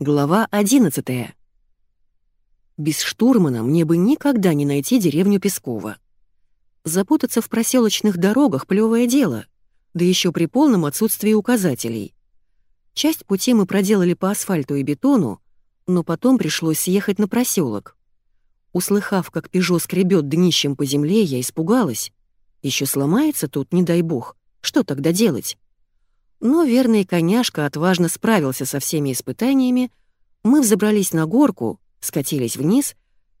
Глава 11 Без штурмана мне бы никогда не найти деревню Пескова. Запутаться в проселочных дорогах — плевое дело, да еще при полном отсутствии указателей. Часть пути мы проделали по асфальту и бетону, но потом пришлось съехать на проселок. Услыхав, как Пежо скребет днищем по земле, я испугалась. Еще сломается тут, не дай бог. Что тогда делать? Но верный коняшка отважно справился со всеми испытаниями, мы взобрались на горку, скатились вниз,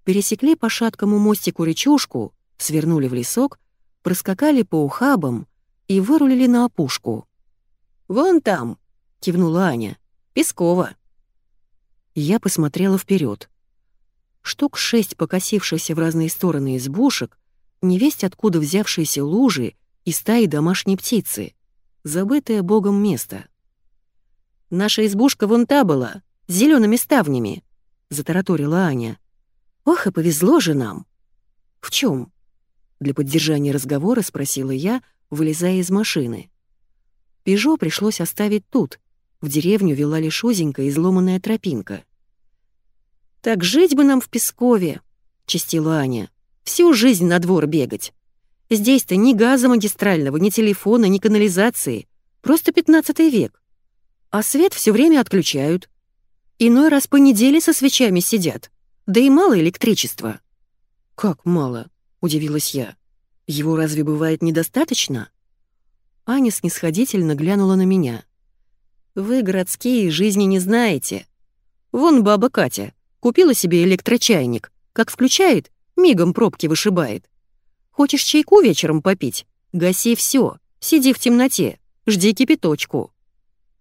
пересекли по шаткому мостику речушку, свернули в лесок, проскакали по ухабам и вырулили на опушку. «Вон там!» — кивнула Аня. «Пескова!» Я посмотрела вперед. Штук шесть покосившихся в разные стороны избушек, невесть откуда взявшиеся лужи и стаи домашней птицы — забытое богом место. «Наша избушка вон та была, с зелеными ставнями», — затараторила Аня. «Ох, и повезло же нам!» «В чем? Для поддержания разговора спросила я, вылезая из машины. «Пежо пришлось оставить тут», в деревню вела лишь узенькая изломанная тропинка. «Так жить бы нам в Пескове», — чистила Аня. «Всю жизнь на двор бегать. Здесь-то ни газа магистрального, ни телефона, ни канализации. Просто пятнадцатый век. А свет все время отключают. Иной раз по неделе со свечами сидят. Да и мало электричества». «Как мало?» — удивилась я. «Его разве бывает недостаточно?» Аня снисходительно глянула на меня. «Вы, городские, жизни не знаете. Вон баба Катя купила себе электрочайник. Как включает, мигом пробки вышибает. Хочешь чайку вечером попить? Гаси все, сиди в темноте, жди кипяточку.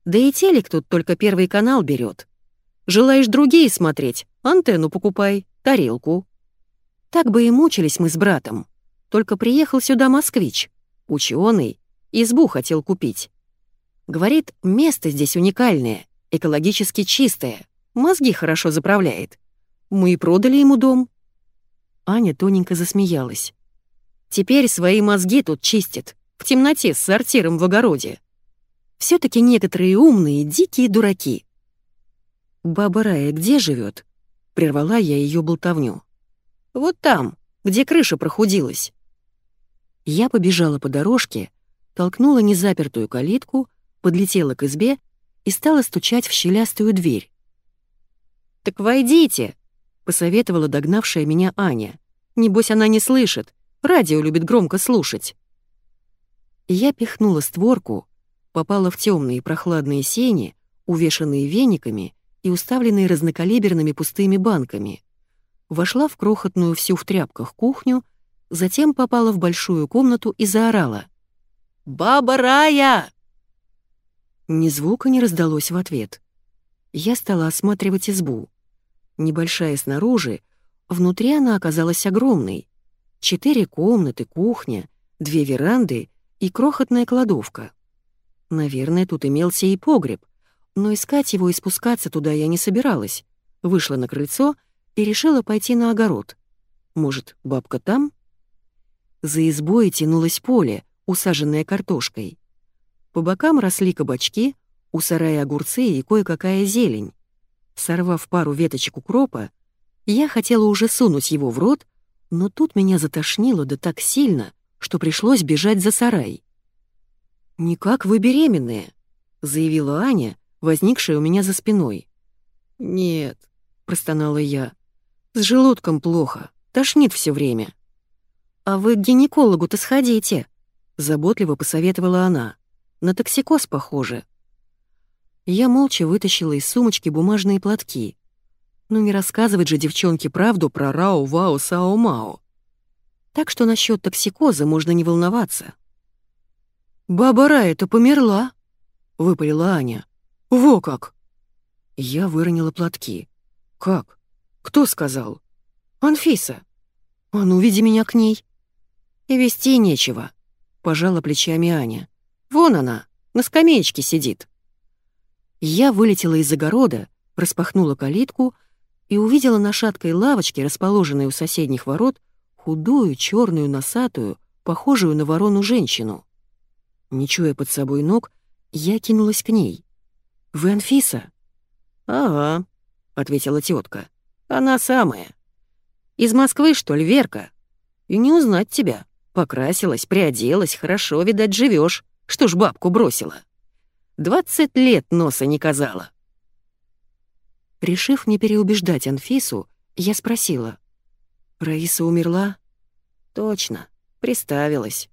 Да и телек тут только первый канал берет. Желаешь другие смотреть? Антенну покупай, тарелку. Так бы и мучились мы с братом. Только приехал сюда москвич, ученый, избу хотел купить. Говорит, место здесь уникальное, экологически чистое, мозги хорошо заправляет. Мы и продали ему дом. Аня тоненько засмеялась. Теперь свои мозги тут чистит, в темноте с сортиром в огороде. все таки некоторые умные, дикие дураки. «Баба Рая где живет? прервала я ее болтовню. «Вот там, где крыша прохудилась». Я побежала по дорожке, толкнула незапертую калитку, подлетела к избе и стала стучать в щелястую дверь. «Так войдите!» — посоветовала догнавшая меня Аня. «Небось, она не слышит. Радио любит громко слушать». Я пихнула створку, попала в темные прохладные сени, увешанные вениками и уставленные разнокалиберными пустыми банками. Вошла в крохотную всю в тряпках кухню, затем попала в большую комнату и заорала. «Баба Рая!» Ни звука не раздалось в ответ. Я стала осматривать избу. Небольшая снаружи, внутри она оказалась огромной. Четыре комнаты, кухня, две веранды и крохотная кладовка. Наверное, тут имелся и погреб, но искать его и спускаться туда я не собиралась. Вышла на крыльцо и решила пойти на огород. Может, бабка там? За избой тянулось поле, усаженное картошкой. По бокам росли кабачки, у сарая огурцы и кое-какая зелень. Сорвав пару веточек укропа, я хотела уже сунуть его в рот, но тут меня затошнило да так сильно, что пришлось бежать за сарай. «Никак вы беременные», — заявила Аня, возникшая у меня за спиной. «Нет», — простонала я, — «с желудком плохо, тошнит все время». «А вы к гинекологу-то сходите», — заботливо посоветовала она. «На токсикоз похоже». Я молча вытащила из сумочки бумажные платки. Ну не рассказывать же девчонке правду про Рао Вао Сао Мао. Так что насчет токсикоза можно не волноваться. «Баба Рая-то померла», — выпалила Аня. «Во как!» Я выронила платки. «Как? Кто сказал?» «Анфиса». «А ну, веди меня к ней». «И вести нечего», — пожала плечами Аня. «Вон она, на скамеечке сидит». Я вылетела из огорода, распахнула калитку — и увидела на шаткой лавочке, расположенной у соседних ворот, худую, черную, носатую, похожую на ворону женщину. Не чуя под собой ног, я кинулась к ней. «Вы Анфиса?» «Ага», — ответила тетка. «Она самая. Из Москвы, что ли, Верка? И не узнать тебя. Покрасилась, приоделась, хорошо, видать, живешь. Что ж бабку бросила? Двадцать лет носа не казала». Решив не переубеждать Анфису, я спросила. «Раиса умерла?» «Точно. Приставилась».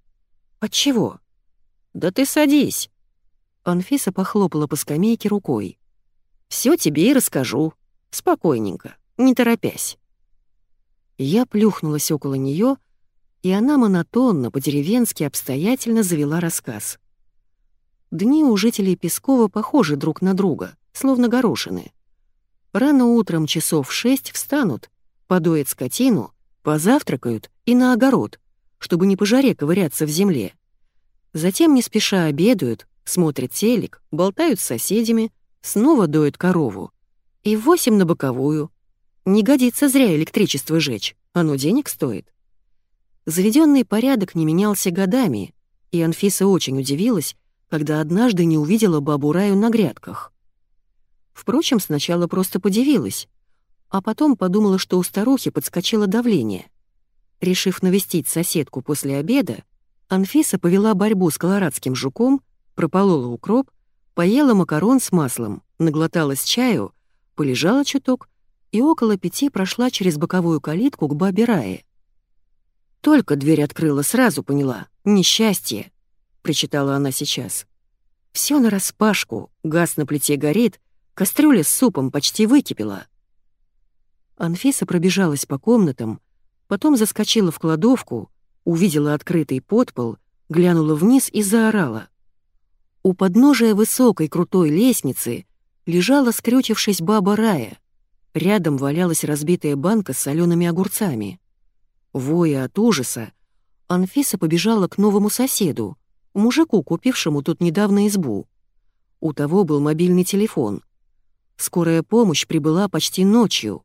«Отчего?» «Да ты садись». Анфиса похлопала по скамейке рукой. «Всё тебе и расскажу. Спокойненько, не торопясь». Я плюхнулась около неё, и она монотонно, по-деревенски обстоятельно завела рассказ. Дни у жителей Пескова похожи друг на друга, словно горошины. Рано утром часов в шесть встанут, подоят скотину, позавтракают и на огород, чтобы не по жаре ковыряться в земле. Затем не спеша обедают, смотрят телек, болтают с соседями, снова доют корову. И восемь на боковую. Не годится зря электричество жечь, оно денег стоит. Заведенный порядок не менялся годами, и Анфиса очень удивилась, когда однажды не увидела бабу Раю на грядках. Впрочем, сначала просто подивилась, а потом подумала, что у старухи подскочило давление. Решив навестить соседку после обеда, Анфиса повела борьбу с колорадским жуком, прополола укроп, поела макарон с маслом, наглоталась чаю, полежала чуток и около пяти прошла через боковую калитку к бабе Рае. Только дверь открыла, сразу поняла. Несчастье, причитала она сейчас. Все нараспашку, газ на плите горит, кастрюля с супом почти выкипела. Анфиса пробежалась по комнатам, потом заскочила в кладовку, увидела открытый подпол, глянула вниз и заорала. У подножия высокой крутой лестницы лежала, скрючившись, баба Рая. Рядом валялась разбитая банка с солеными огурцами. Воя от ужаса, Анфиса побежала к новому соседу, мужику, купившему тут недавно избу. У того был мобильный телефон. Скорая помощь прибыла почти ночью.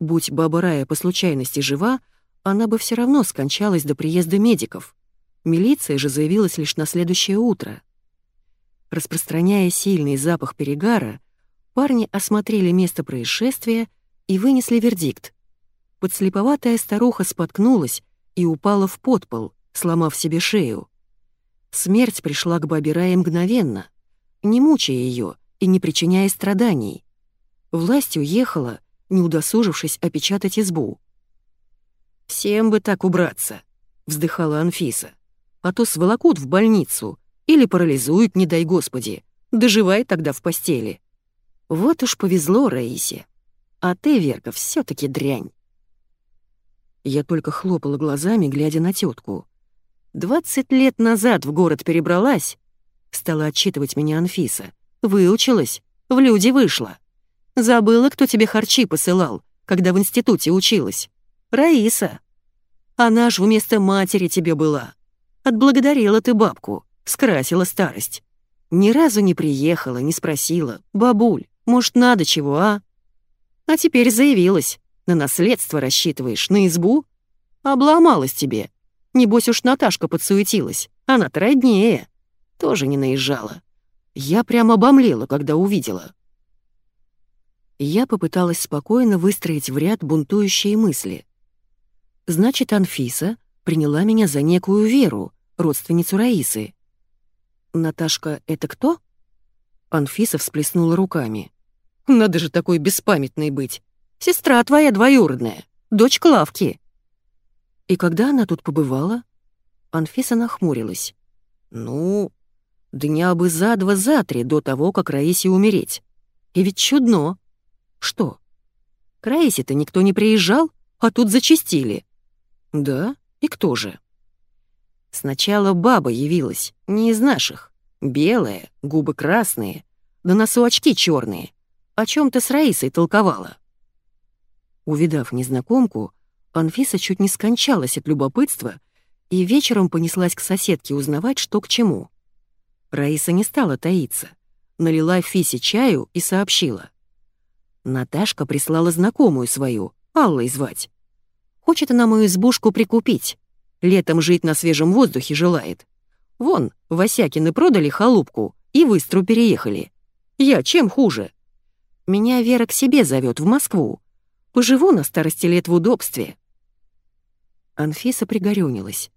Будь баба Рая по случайности жива, она бы все равно скончалась до приезда медиков. Милиция же заявилась лишь на следующее утро. Распространяя сильный запах перегара, парни осмотрели место происшествия и вынесли вердикт. Подслеповатая старуха споткнулась и упала в подпол, сломав себе шею. Смерть пришла к бабе Рае мгновенно, не мучая ее и не причиняя страданий. Власть уехала, не удосужившись опечатать избу. «Всем бы так убраться», — вздыхала Анфиса. «А то сволокут в больницу или парализуют, не дай господи. Доживай тогда в постели». Вот уж повезло Раисе. А ты, Верка, все таки дрянь. Я только хлопала глазами, глядя на тетку. «Двадцать лет назад в город перебралась», — стала отчитывать меня Анфиса. «Выучилась, в люди вышла. Забыла, кто тебе харчи посылал, когда в институте училась. Раиса. Она ж вместо матери тебе была. Отблагодарила ты бабку, скрасила старость. Ни разу не приехала, не спросила. Бабуль, может, надо чего, а? А теперь заявилась. На наследство рассчитываешь, на избу? Обломалась тебе. Небось уж Наташка подсуетилась. Она-то роднее. Тоже не наезжала. Я прямо обомлела, когда увидела. Я попыталась спокойно выстроить в ряд бунтующие мысли. Значит, Анфиса приняла меня за некую Веру, родственницу Раисы. «Наташка — это кто?» Анфиса всплеснула руками. «Надо же такой беспамятной быть. Сестра твоя двоюродная, дочь Клавки». «И когда она тут побывала?» Анфиса нахмурилась. «Ну, дня бы за два, за три до того, как Раисе умереть. И ведь чудно. Что? К Раисе-то никто не приезжал, а тут зачистили. «Да? И кто же?» Сначала баба явилась, не из наших. Белая, губы красные, да носу очки черные. О чем то с Раисой толковала. Увидав незнакомку, Анфиса чуть не скончалась от любопытства и вечером понеслась к соседке узнавать, что к чему. Раиса не стала таиться, налила Фисе чаю и сообщила. Наташка прислала знакомую свою, Аллой звать. Хочет она мою избушку прикупить. Летом жить на свежем воздухе желает. Вон, Васякины продали халупку и в Истру переехали. Я чем хуже? Меня Вера к себе зовет в Москву. Поживу на старости лет в удобстве». Анфиса пригорюнилась.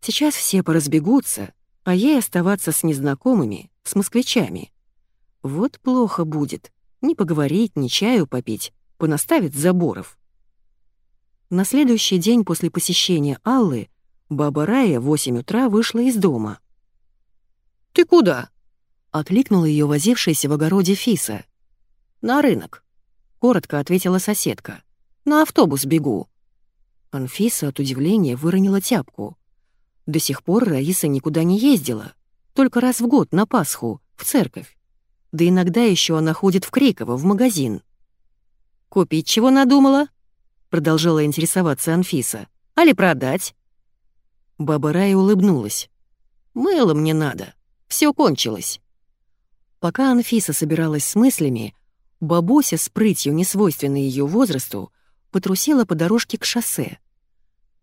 Сейчас все поразбегутся, а ей оставаться с незнакомыми, с москвичами. Вот плохо будет. Ни поговорить, ни чаю попить, понаставить заборов. На следующий день после посещения Аллы баба Рая в 8 утра вышла из дома. «Ты куда?» — окликнула ее возившаяся в огороде Фиса. «На рынок», — коротко ответила соседка. «На автобус бегу». Анфиса от удивления выронила тяпку. До сих пор Раиса никуда не ездила, только раз в год на Пасху, в церковь. Да иногда еще она ходит в Криково, в магазин. «Купить чего надумала?» — продолжала интересоваться Анфиса. «Али продать?» Баба Рая улыбнулась. «Мыло мне надо. Все кончилось». Пока Анфиса собиралась с мыслями, бабуся с прытью, несвойственной ее возрасту, потрусила по дорожке к шоссе.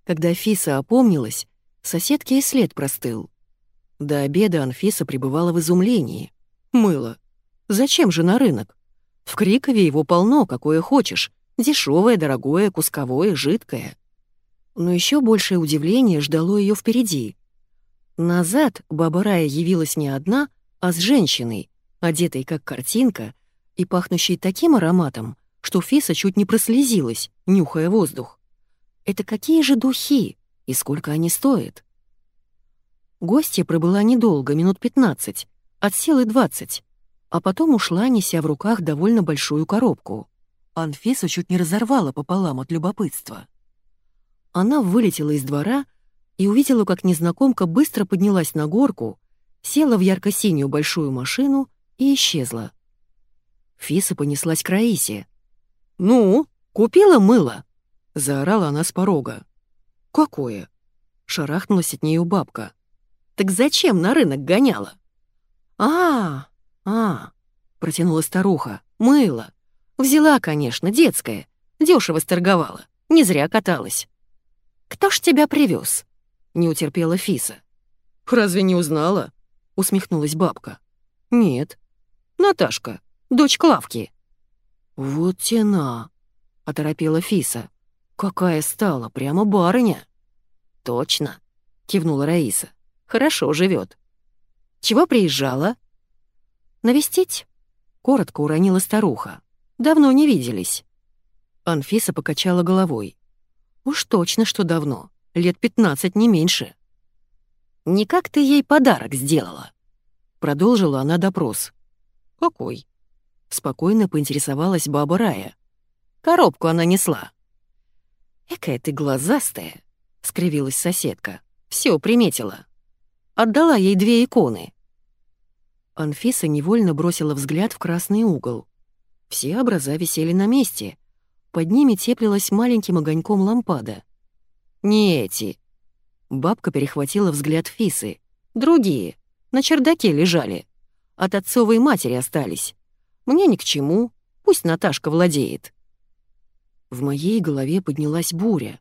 Когда Фиса опомнилась, соседке и след простыл. До обеда Анфиса пребывала в изумлении. Мыло. Зачем же на рынок? В Крикове его полно, какое хочешь. Дешевое, дорогое, кусковое, жидкое. Но еще большее удивление ждало ее впереди. Назад баба Рая явилась не одна, а с женщиной, одетой как картинка и пахнущей таким ароматом, что Фиса чуть не прослезилась, нюхая воздух. Это какие же духи и сколько они стоят? Гостья пробыла недолго, минут 15, от силы 20, а потом ушла, неся в руках довольно большую коробку. Анфиса чуть не разорвала пополам от любопытства. Она вылетела из двора и увидела, как незнакомка быстро поднялась на горку, села в ярко-синюю большую машину и исчезла. Фиса понеслась к Раисе. «Ну, купила мыло?» — заорала она с порога. «Какое?» — шарахнулась от нее бабка. «Так зачем на рынок гоняла?» «А, а, протянула старуха. «Мыло. Взяла, конечно, детское. Дешево сторговала. Не зря каталась». «Кто ж тебя привез? не утерпела Фиса. «Разве не узнала?» — усмехнулась бабка. «Нет. Наташка, дочь Клавки». «Вот тена!» — оторопела Фиса. «Какая стала, прямо барыня!» «Точно!» — кивнула Раиса. «Хорошо живет. Чего приезжала?» «Навестить?» — коротко уронила старуха. «Давно не виделись». Анфиса покачала головой. «Уж точно, что давно. Лет пятнадцать, не меньше». «Никак ты ей подарок сделала?» Продолжила она допрос. «Какой?» Спокойно поинтересовалась баба Рая. Коробку она несла. «Экая ты глазастая», — скривилась соседка. Все приметила. Отдала ей две иконы». Анфиса невольно бросила взгляд в красный угол. Все образа висели на месте. Под ними теплилась маленьким огоньком лампада. «Не эти». Бабка перехватила взгляд Фисы. «Другие. На чердаке лежали. От отцовой матери остались. Мне ни к чему, пусть Наташка владеет». В моей голове поднялась буря.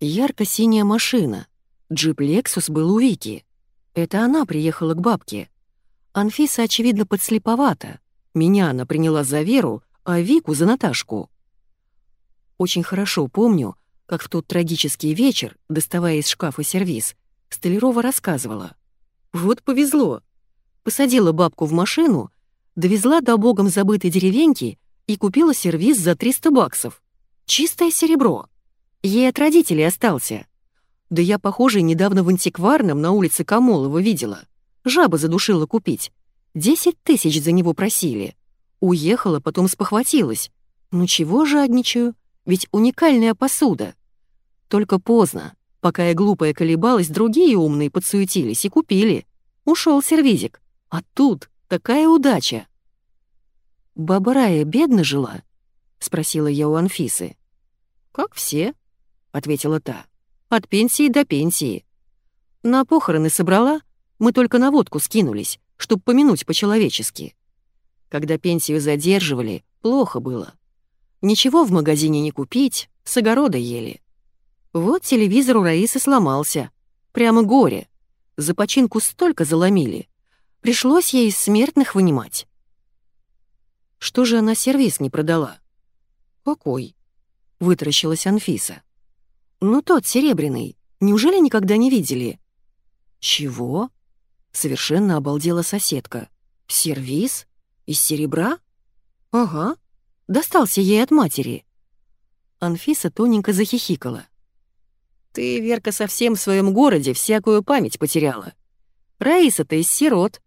Ярко-синяя машина. Джип «Лексус» был у Вики. Это она приехала к бабке. Анфиса, очевидно, подслеповата. Меня она приняла за Веру, а Вику — за Наташку. Очень хорошо помню, как в тот трагический вечер, доставая из шкафа сервиз, Столярова рассказывала. «Вот повезло. Посадила бабку в машину, довезла до богом забытой деревеньки и купила сервиз за 300 баксов. Чистое серебро. Ей от родителей остался. Да я, похоже, недавно в антикварном на улице Камолова видела. Жаба задушила купить. Десять тысяч за него просили. Уехала, потом спохватилась. Ну чего жадничаю? Ведь уникальная посуда. Только поздно. Пока я глупая колебалась, другие умные подсуетились и купили. Ушел сервизик. А тут такая удача. «Баба Рая бедно жила?» — спросила я у Анфисы. «Как все», — ответила та. «От пенсии до пенсии. На похороны собрала, мы только на водку скинулись, чтоб помянуть по-человечески. Когда пенсию задерживали, плохо было. Ничего в магазине не купить, с огорода ели. Вот телевизор у Раисы сломался. Прямо горе. За починку столько заломили. Пришлось ей из смертных вынимать. Что же она сервис не продала? Какой? Вытаращилась Анфиса. Ну тот, серебряный. Неужели никогда не видели? Чего? Совершенно обалдела соседка. Сервис? Из серебра? Ага. Достался ей от матери. Анфиса тоненько захихикала. «Ты, Верка, совсем в своем городе всякую память потеряла. Раиса-то из сирот.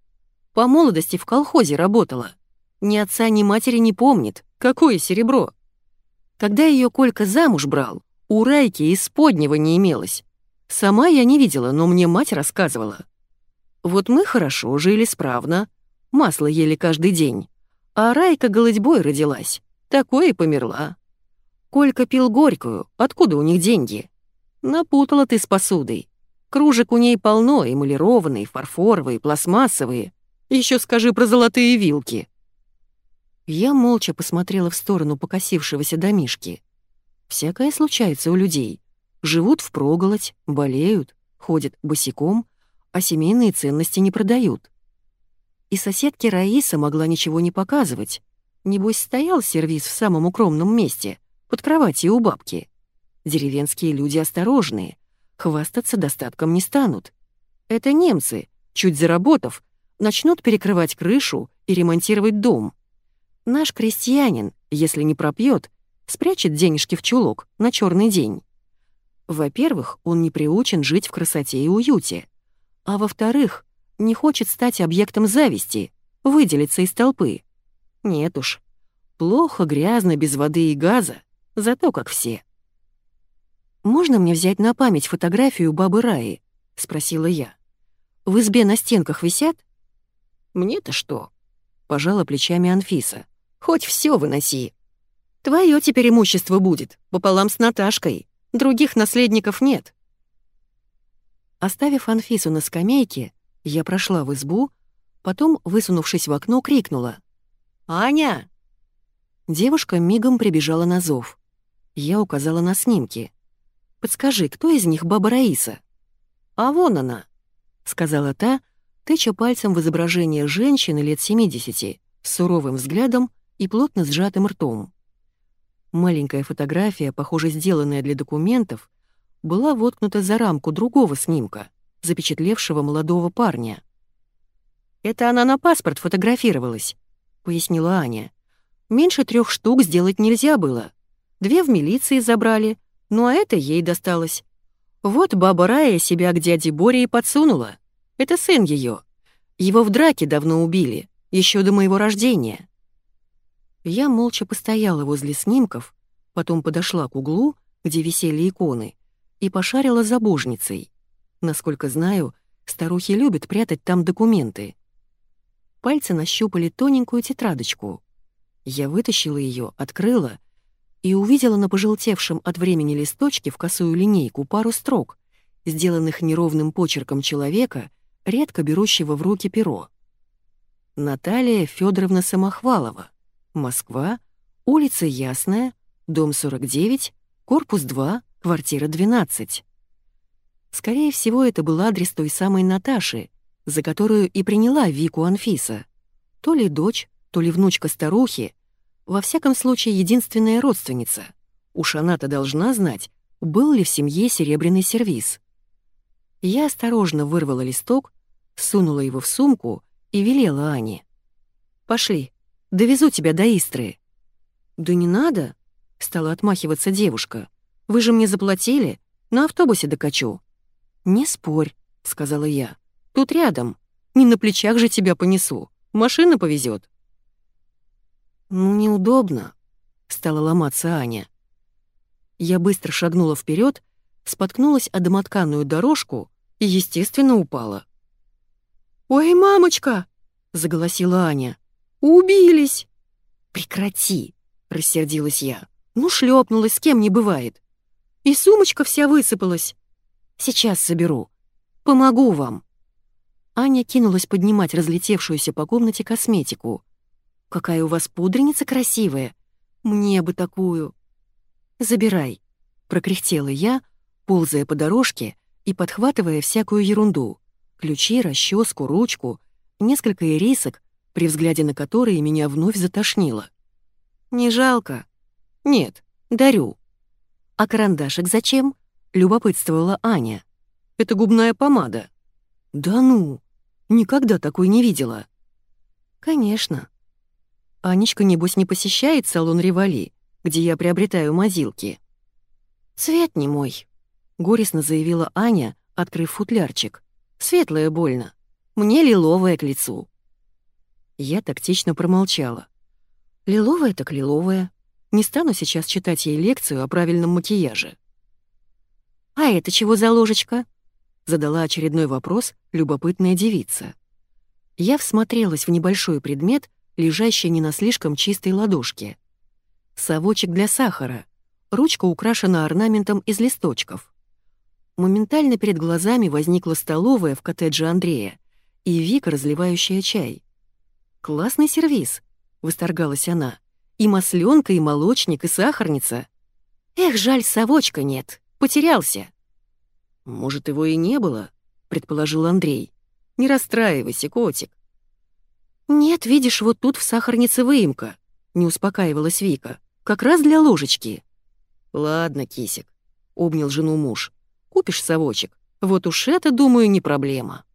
По молодости в колхозе работала. Ни отца, ни матери не помнит. Какое серебро? Когда ее Колька замуж брал, у Райки из поднего не имелось. Сама я не видела, но мне мать рассказывала. Вот мы хорошо жили справно, масло ели каждый день. А Райка голодьбой родилась, такое и померла. Колька пил горькую, откуда у них деньги? Напутала ты с посудой. Кружек у ней полно, эмалированные, фарфоровые, пластмассовые. Еще скажи про золотые вилки. Я молча посмотрела в сторону покосившегося домишки. Всякое случается у людей. Живут впроголодь, болеют, ходят босиком, а семейные ценности не продают. И соседке Раиса могла ничего не показывать. Небось, стоял сервиз в самом укромном месте, под кроватью у бабки. Деревенские люди осторожные, хвастаться достатком не станут. Это немцы, чуть заработав, начнут перекрывать крышу и ремонтировать дом. Наш крестьянин, если не пропьет, спрячет денежки в чулок на черный день. Во-первых, он не приучен жить в красоте и уюте. А во-вторых, не хочет стать объектом зависти, выделиться из толпы. Нет уж, плохо, грязно, без воды и газа, зато как все. «Можно мне взять на память фотографию бабы Раи?» — спросила я. «В избе на стенках висят?» «Мне-то что?» — пожала плечами Анфиса. «Хоть все выноси. Твое теперь имущество будет, пополам с Наташкой. Других наследников нет». Оставив Анфису на скамейке, я прошла в избу, потом, высунувшись в окно, крикнула. «Аня!» Девушка мигом прибежала на зов. Я указала на снимки. Подскажи, кто из них баба Раиса?» «А вон она», — сказала та, тыча пальцем в изображение женщины лет 70 с суровым взглядом и плотно сжатым ртом. Маленькая фотография, похоже, сделанная для документов, была воткнута за рамку другого снимка, запечатлевшего молодого парня. «Это она на паспорт фотографировалась», — пояснила Аня. «Меньше трех штук сделать нельзя было. Две в милиции забрали, ну а это ей досталось. Вот баба Рая себя к дяде Боре и подсунула. Это сын ее. Его в драке давно убили, еще до моего рождения. Я молча постояла возле снимков, потом подошла к углу, где висели иконы, и пошарила за божницей. Насколько знаю, старухи любят прятать там документы. Пальцы нащупали тоненькую тетрадочку. Я вытащила ее, открыла и увидела на пожелтевшем от времени листочке в косую линейку пару строк, сделанных неровным почерком человека, редко берущего в руки перо. Наталья Федоровна Самохвалова, Москва, улица Ясная, дом 49, корпус 2, квартира 12. Скорее всего, это был адрес той самой Наташи, за которую и приняла Вику Анфиса. То ли дочь, то ли внучка старухи, во всяком случае, единственная родственница. Уж она-то должна знать, был ли в семье серебряный сервиз. Я осторожно вырвала листок, сунула его в сумку и велела Ане. «Пошли, довезу тебя до Истры». «Да не надо», — стала отмахиваться девушка. «Вы же мне заплатили, на автобусе докачу». «Не спорь», — сказала я. «Тут рядом. Не на плечах же тебя понесу. Машина повезет. «Ну, неудобно», — стала ломаться Аня. Я быстро шагнула вперед, споткнулась о домотканную дорожку и, естественно, упала. «Ой, мамочка!» — заголосила Аня. «Убились!» «Прекрати!» — рассердилась я. «Ну, шлепнулась, с кем не бывает. И сумочка вся высыпалась. Сейчас соберу. Помогу вам». Аня кинулась поднимать разлетевшуюся по комнате косметику. Какая у вас пудреница красивая! Мне бы такую!» «Забирай», — прокряхтела я, ползая по дорожке и подхватывая всякую ерунду. Ключи, расческу, ручку, несколько ирисок, при взгляде на которые меня вновь затошнило. «Не жалко?» «Нет, дарю». «А карандашик зачем?» — любопытствовала Аня. «Это губная помада». «Да ну! Никогда такой не видела». «Конечно». Анечка, небось, не посещает салон «Ревали», где я приобретаю мазилки. «Цвет не мой», — горестно заявила Аня, открыв футлярчик. «Светлое больно. Мне лиловое к лицу». Я тактично промолчала. Лиловое так лиловое. Не стану сейчас читать ей лекцию о правильном макияже. «А это чего за ложечка?» — задала очередной вопрос любопытная девица. Я всмотрелась в небольшой предмет, лежащий не на слишком чистой ладошке. Совочек для сахара. Ручка украшена орнаментом из листочков. Моментально перед глазами возникла столовая в коттедже Андрея и Вика, разливающая чай. «Классный сервиз», — восторгалась она. И масленка, и молочник, и сахарница. Эх, жаль, совочка нет. Потерялся. Может, его и не было, предположил Андрей. Не расстраивайся, котик. Нет, видишь, вот тут в сахарнице выемка, не успокаивалась Вика. Как раз для ложечки. Ладно, кисик, обнял жену муж. Купишь совочек. Вот уж это, думаю, не проблема.